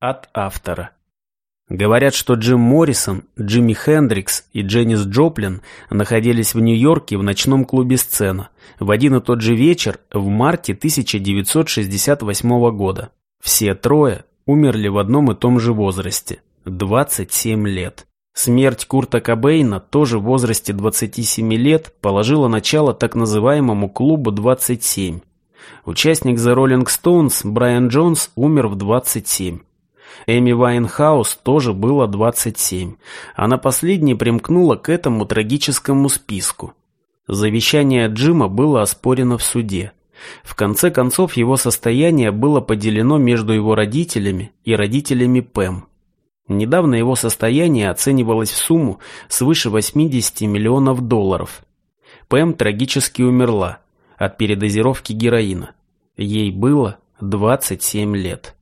От автора. Говорят, что Джим Моррисон, Джимми Хендрикс и Дженнис Джоплин находились в Нью-Йорке в ночном клубе «Сцена» в один и тот же вечер в марте 1968 года. Все трое умерли в одном и том же возрасте – 27 лет. Смерть Курта Кобейна тоже в возрасте 27 лет положила начало так называемому клубу 27. Участник The Rolling Stones Брайан Джонс умер в 27. Эми Вайнхаус тоже было 27. Она последней примкнула к этому трагическому списку. Завещание Джима было оспорено в суде. В конце концов, его состояние было поделено между его родителями и родителями Пэм. Недавно его состояние оценивалось в сумму свыше 80 миллионов долларов. Пэм трагически умерла от передозировки героина. Ей было 27 лет.